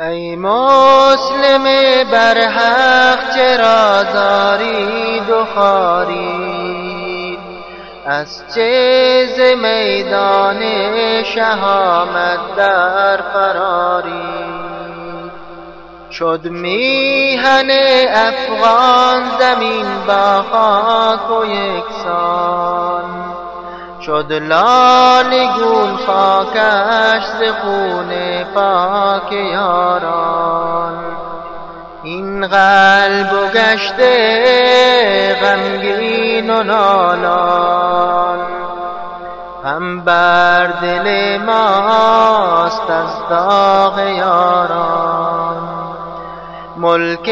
ای مسلم برحق چرا دارید و خارید از چیز میدان شهامت در فراری؟ شد میهن افغان زمین با خاک و یکسان شد لالی خاکش ز خون پاک یاران. این قلب و گشته غمگین و نالان. هم بر دل ماست از داغ یاران. ملک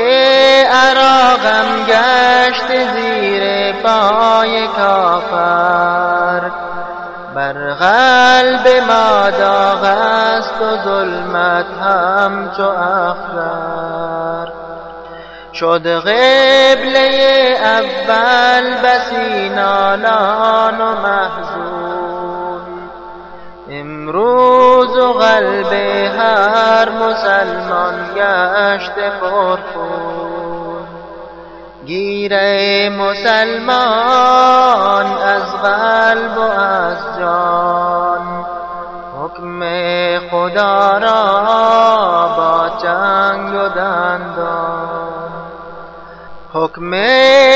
عراقم گشت زیر پای کافر. بر قلب ما داغ است و ظلمت همچو اخضر. شد قبله اول بسی نالان و محزون. امروز و قلب هر مسلمان گشت پرخون. گیره مسلمان از قلب و از جان. حکم خدا را با جنگ و دندان. حکم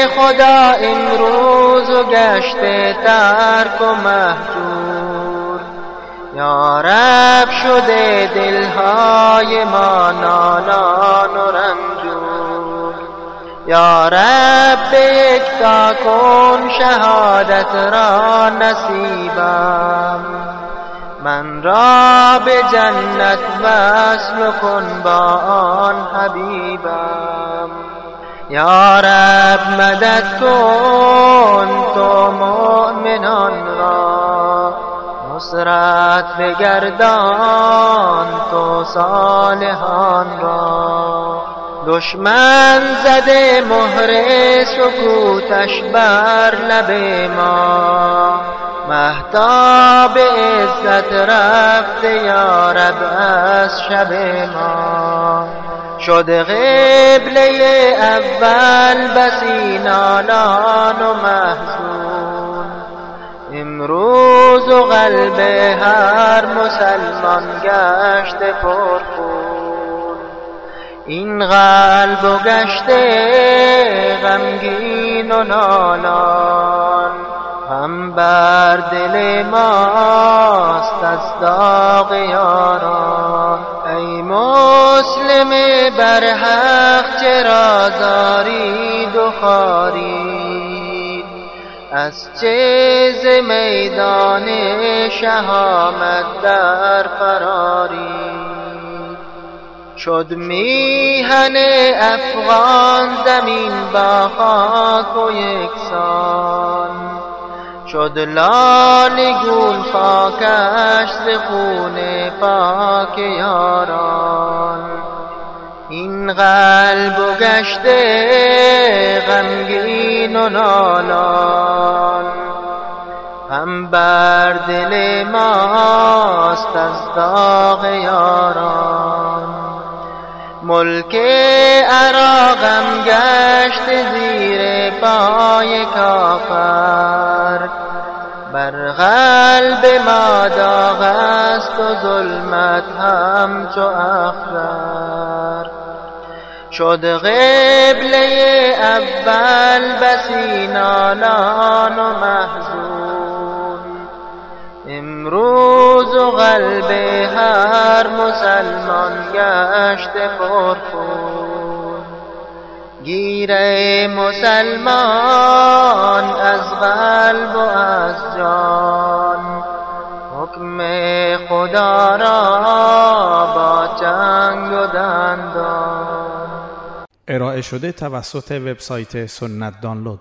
خدا امروز و گشت ترک و محجور یا رب شده دلهای ما یا رب یک تا کن شهادت را نصیبم. من را به جنت وصل کن با آن حبیبم. یا رب مدد کن تو مؤمنان را. نصرت بگردان تو صالحان را. دشمن زده مهر سکوتش بر لب ما. محتاب عزت رفته یا رب از شب ما. شد قبله اول بسی نالان و محزون. امروز و قلب هر مسلمان گشت پرخون. این قلب و گشته غمگین و نالان. هم بر دل ماست از داغ یاران. ای مسلم برحق چرا زارید و خارید؟ از چیز میدان شهامت در فراری شد میهن افغان زمین با خاک و یکسان. شد گون خاکش ز خون پاک یاران. این قلب و گشته غمگین و نالان. هم بر دل ماست از داغ یاران. ملک عراقم گشت زیر پای کافر. بر قلب ما داغ است و ظلمت همچو اخضر شد قبله اول بسی نالان و محزون امروز و قلب هر مسلمان گشت پرخون. گیره مسلمان از قلب و از جان. حکم خدا را با جنگ و دندان. ارائه شده توسط وبسایت سنت دانلود.